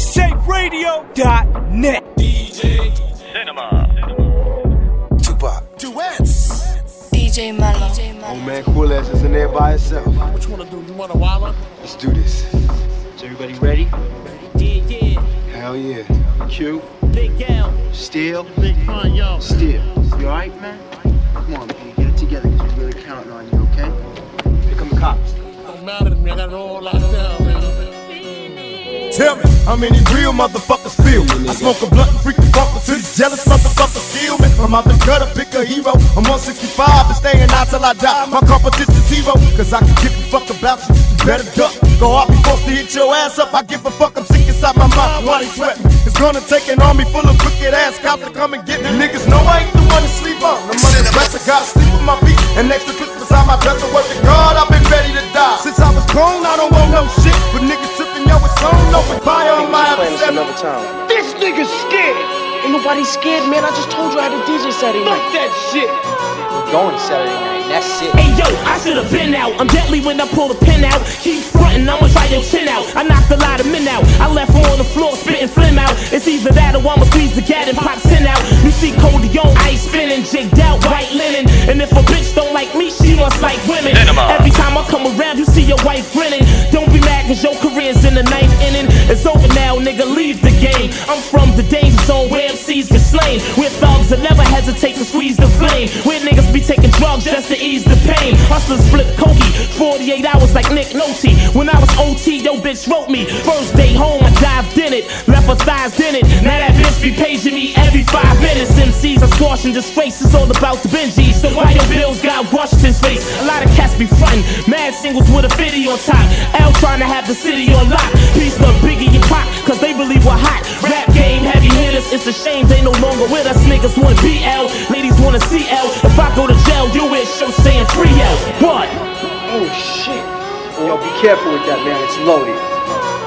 mixtaperadio.net. DJ Cinema. Tupac. Duets. DJ Mello. Oh man, cool ass is in there by itself. What you wanna do? You wanna wallow? Let's do this. Is everybody ready? Yeah, yeah. Hell yeah. Q, Big L. Steel, Big pun, yo. Steel. You alright, man? Come on, B, get it together because we're really counting on you, okay? Here come the cops. Don't matter to me. I got it all locked down, man. Tell me, how many real motherfuckers feel me? I smoke a blunt and freak the fuck to these jealous motherfuckers kill me. I'm out the gutter, pick a hero. I'm 165 and staying out till I die. My competition's zero, cause I can give a fuck about you. You better duck. Go out before to hit your ass up. I give a fuck, I'm sick inside my mind. Why they sweat? It's gonna take an army full of crooked ass cops to come and get me. Niggas know I ain't the one to sleep on. I'm under I gotta sleep with my feet. And next to Christmas, on my dresser, the guard, I've been ready to die. Since I was grown, I don't want no shit. But niggas adversary. This nigga's scared. Ain't nobody scared, man. I just told you I had a DJ Saturday night. Fuck that shit. We're going Saturday night. That's it. Hey yo, I should've been out. I'm deadly when I pull the pin out. Keep frontin', I'ma try your chin out. I knocked a lot of men out. I left her on the floor, spitting phlegm out. It's either that or I'ma squeeze the gat and pop sin out. You see Cody on ice spinning, jigged out, white linen. And if a bitch don't like me, she must like women. Every time I come around, you see your wife grinning. Don't be mad cause your now, nigga, leave the game. I'm from the danger zone where MCs get slain. Where thugs that never hesitate to squeeze the flame. Where niggas be taking drugs just to ease the pain. Hustlers flip cokey, 48 hours like Nick Nolte. When I was OT, yo bitch wrote me. First day home, I dived in it, left her thighs in it. Now that bitch be paging me. MCs are squashing disgrace, it's all about the Benji. So why your bills got Washington's face? A lot of cats be frontin', mad singles with a 50 on top. L trying to have the city on lock. Peace the Biggie and Pop, cause they believe we're hot. Rap game, heavy hitters, it's a shame they no longer with us. Niggas want BL, ladies wanna CL. If I go to jail, you wish show saying free L. What? Oh shit. Yo, be careful with that, man. It's loaded.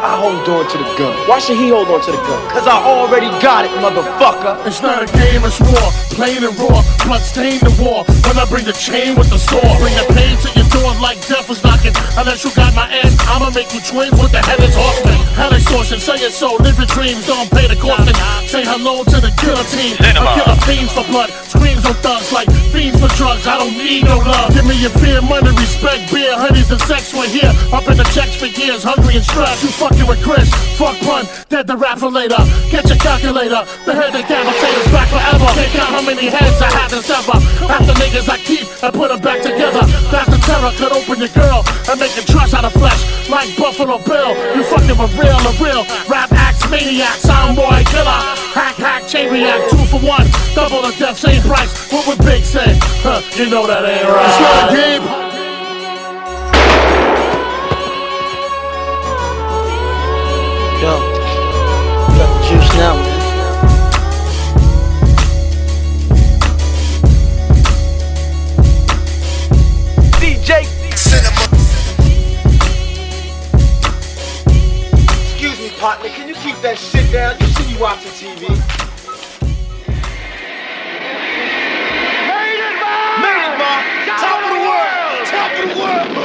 I hold on to the gun. Why should he hold on to the gun? Cause I already got it, motherfucker. It's not a game, it's war. Plain and raw, blood stain the war. When I bring the chain with the sword, bring the pain to your door like death was knocking. Unless you got my ass, I'ma make you twins with the headless horseman. Hell extortion, say it so. Live your dreams, don't pay the costing. Say hello to the guillotine. I kill a fiends for blood, screams on thugs like fiends for drugs. I don't need no love. Give me your fear, money, respect, beer, honeys, and We're here, up in the checks for years, hungry and stressed. You fucking with Chris, fuck pun, dead the rap for later. Get your calculator, the head that decapitators back forever. Can't count how many heads I had to sever. Half the niggas I keep and put them back together. That's the terror, could open your girl and make a trust out of flesh like Buffalo Bill. You fucking with real a real rap acts, maniac, soundboy killer, hack hack, chain react, two for one, double the death, same price. What would Big say? Huh, you know that ain't right. It's not a game. Yo, got the juice now, man. DJ Excuse me, partner. Can you keep that shit down? You see me watching TV. Made it, Ma! Top of the world! Top of the world!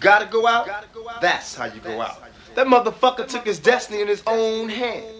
Gotta go out, that's how you go out. That motherfucker took his destiny in his own hand.